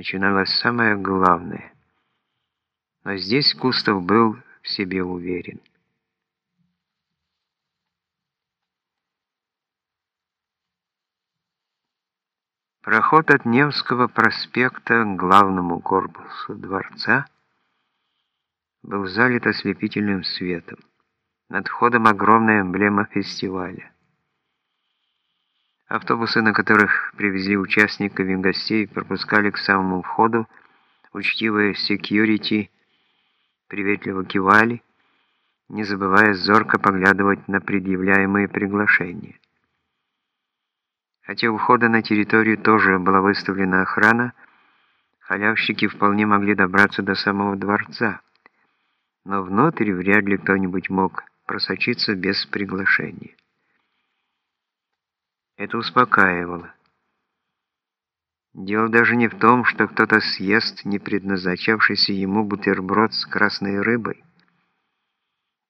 начиналось самое главное. Но здесь Кустов был в себе уверен. Проход от Невского проспекта к главному корпусу дворца был залит ослепительным светом. Над входом огромная эмблема фестиваля. Автобусы, на которых привезли участников и гостей, пропускали к самому входу, учтивые секьюрити приветливо кивали, не забывая зорко поглядывать на предъявляемые приглашения. Хотя у входа на территорию тоже была выставлена охрана, халявщики вполне могли добраться до самого дворца, но внутрь вряд ли кто-нибудь мог просочиться без приглашения. Это успокаивало. Дело даже не в том, что кто-то съест не предназначавшийся ему бутерброд с красной рыбой.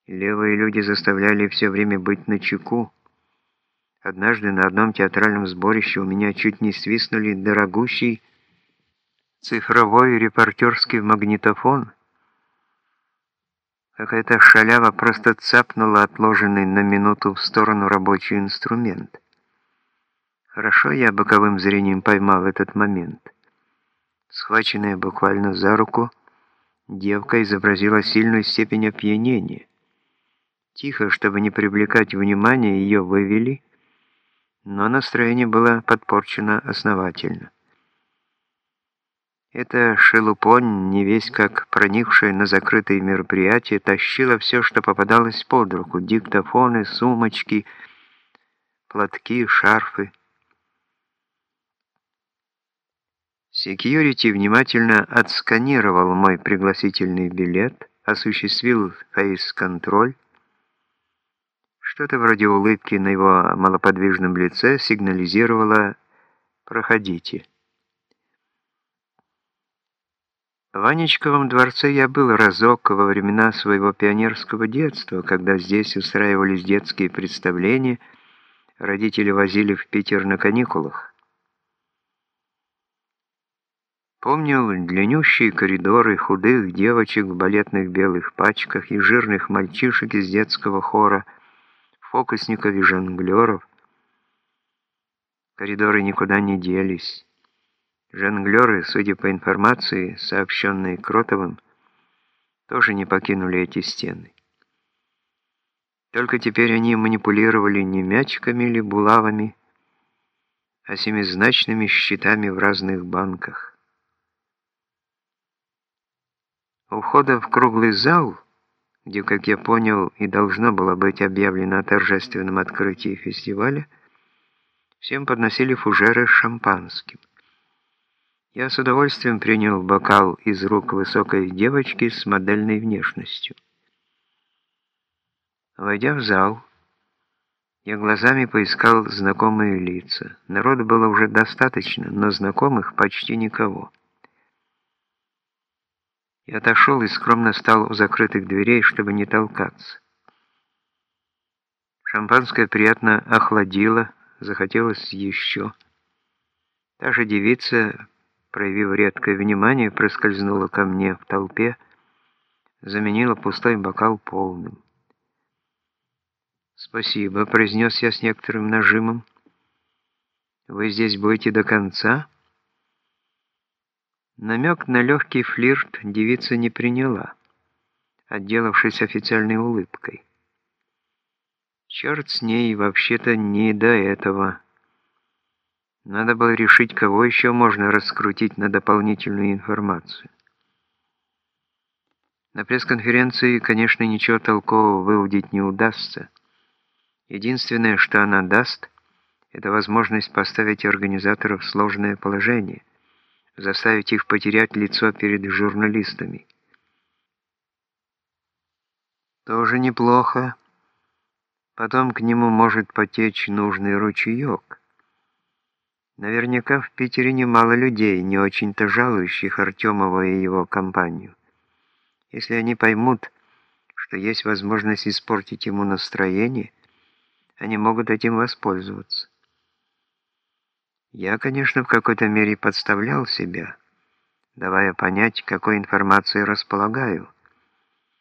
Левые люди заставляли все время быть начеку. Однажды на одном театральном сборище у меня чуть не свистнули дорогущий цифровой репортерский магнитофон. Какая-то шалява просто цапнула отложенный на минуту в сторону рабочий инструмент. Хорошо я боковым зрением поймал этот момент. Схваченная буквально за руку, девка изобразила сильную степень опьянения. Тихо, чтобы не привлекать внимания, ее вывели, но настроение было подпорчено основательно. Эта шелупонь, не весь как проникшая на закрытые мероприятия, тащила все, что попадалось под руку, диктофоны, сумочки, платки, шарфы. Секьюрити внимательно отсканировал мой пригласительный билет, осуществил фейс-контроль. Что-то вроде улыбки на его малоподвижном лице сигнализировало «Проходите». В Анечковом дворце я был разок во времена своего пионерского детства, когда здесь устраивались детские представления, родители возили в Питер на каникулах. Помнил длиннющие коридоры худых девочек в балетных белых пачках и жирных мальчишек из детского хора, фокусников и жонглеров. Коридоры никуда не делись. Жонглеры, судя по информации, сообщенной Кротовым, тоже не покинули эти стены. Только теперь они манипулировали не мячиками или булавами, а семизначными счетами в разных банках. У входа в круглый зал, где, как я понял, и должно было быть объявлено о торжественном открытии фестиваля, всем подносили фужеры с шампанским. Я с удовольствием принял бокал из рук высокой девочки с модельной внешностью. Войдя в зал, я глазами поискал знакомые лица. Народу было уже достаточно, но знакомых почти никого. Я отошел и скромно стал у закрытых дверей, чтобы не толкаться. Шампанское приятно охладило, захотелось еще. Та же девица, проявив редкое внимание, проскользнула ко мне в толпе, заменила пустой бокал полным. «Спасибо», — произнес я с некоторым нажимом. «Вы здесь будете до конца?» Намек на легкий флирт девица не приняла, отделавшись официальной улыбкой. Черт с ней, вообще-то не до этого. Надо было решить, кого еще можно раскрутить на дополнительную информацию. На пресс-конференции, конечно, ничего толкового выудить не удастся. Единственное, что она даст, это возможность поставить организаторов в сложное положение заставить их потерять лицо перед журналистами. Тоже неплохо. Потом к нему может потечь нужный ручеек. Наверняка в Питере немало людей, не очень-то жалующих Артемова и его компанию. Если они поймут, что есть возможность испортить ему настроение, они могут этим воспользоваться. Я, конечно, в какой-то мере подставлял себя, давая понять, какой информацией располагаю –